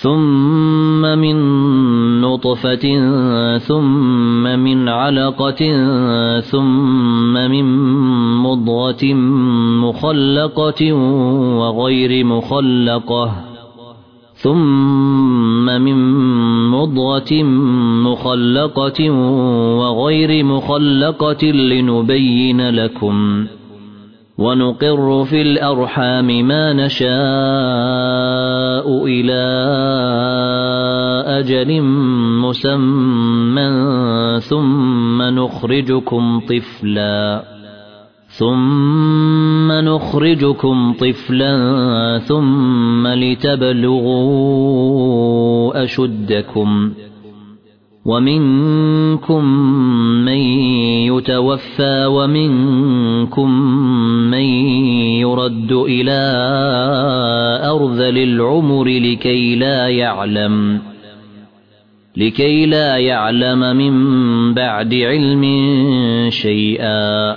ثم من نطفة ثم من علقة ثم من مضغة مخلقة وغير مخلقة ثم من مضغة مخلقة وغير مخلقة لنبين لكم ونقر في الأرحام ما نشاء إلى أجل مسمى ثم نخرجكم طفلا ثم نخرجكم طفلا ثم لتبلغوا أشدكم ومنكم من يتوفى ومنكم من يرد إلى أرذل العمر لكي لا يعلم لكي لا يعلم من بعد علم شيئا.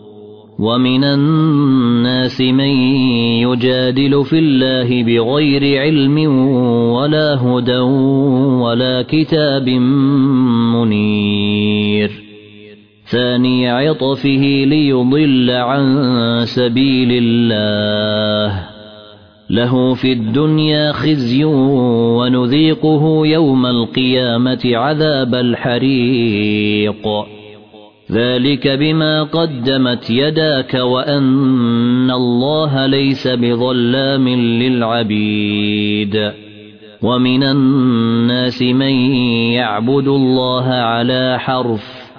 ومن الناس من يجادل في الله بغير علم ولا هدى ولا كتاب منير. ثاني عطفه ليضل عن سبيل الله. له في الدنيا خزي ونذيقه يوم القيامة عذاب الحريق. ذلك بما قدمت يداك وأن الله ليس بظلام للعبيد ومن الناس من يعبد الله على حرف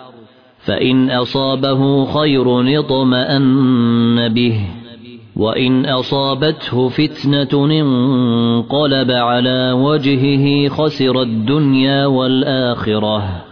فإن أصابه خير اطمان به وإن أصابته فتنة انقلب على وجهه خسر الدنيا والآخرة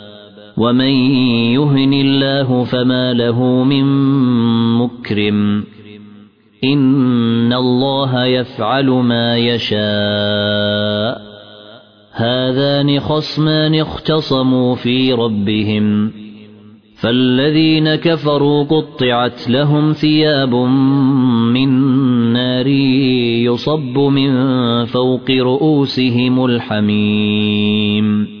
ومن يهن الله فما له من مكرم إن الله يفعل ما يشاء هذان خصمان اختصموا في ربهم فالذين كفروا قطعت لهم ثياب من نار يصب من فوق رؤوسهم الحميم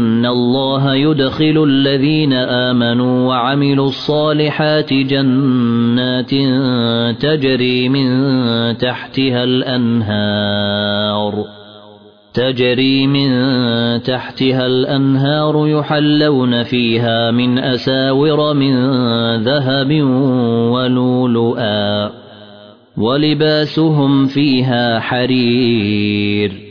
الله يدخل الذين آمنوا وعملوا الصالحات جنات تجري من تحتها الأنهار تجري من تحتها الأنهار يحلون فيها من أساور من ذهب ولولؤا ولباسهم فيها حرير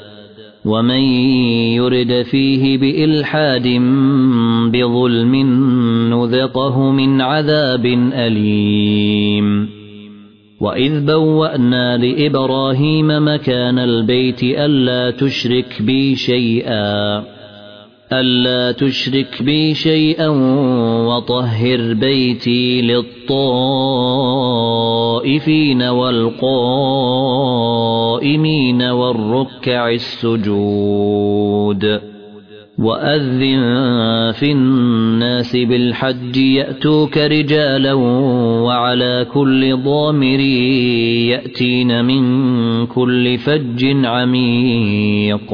ومن يرد فيه بإلحاد بظلم نذقه من عذاب أليم. وإذ بوأنا لإبراهيم مكان البيت ألا تشرك بي شيئا. ألا تشرك بي شيئا وطهر بيتي للطائفين والقائمين والركع السجود وأذن في الناس بالحج يأتوك رجالا وعلى كل ضامر يأتين من كل فج عميق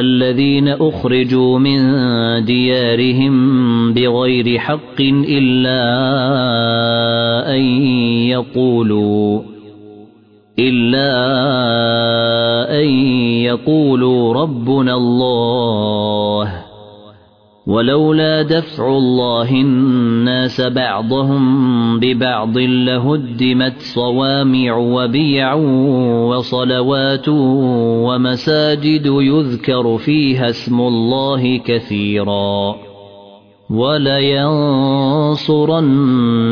الذين أخرجوا من ديارهم بغير حق إلا أن يقولوا إلا أن يقولوا ربنا الله. ولولا دفع الله الناس بعضهم ببعض لهدمت صوامع وبيع وصلوات ومساجد يذكر فيها اسم الله كثيرا. ولينصرن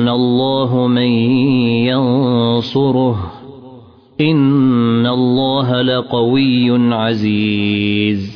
الله من ينصره. إن الله لقوي عزيز.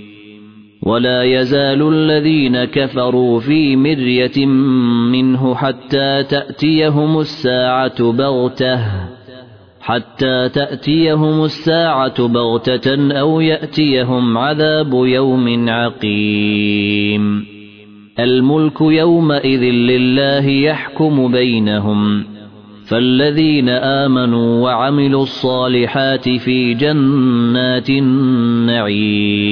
ولا يزال الذين كفروا في مرية منه حتى تأتيهم الساعة بغتة حتى تأتيهم الساعة بغتة أو يأتيهم عذاب يوم عقيم. الملك يومئذ لله يحكم بينهم فالذين آمنوا وعملوا الصالحات في جنات النعيم.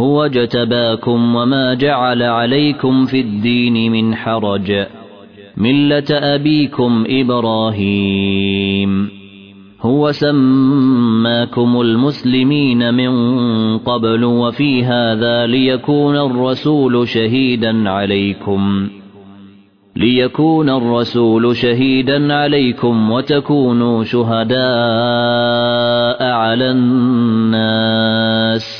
هو جتباكم وما جعل عليكم في الدين من حرج. ملة أبيكم إبراهيم. هو سماكم المسلمين من قبل وفي هذا ليكون الرسول شهيدا عليكم. ليكون الرسول شهيدا عليكم وتكونوا شهداء على الناس.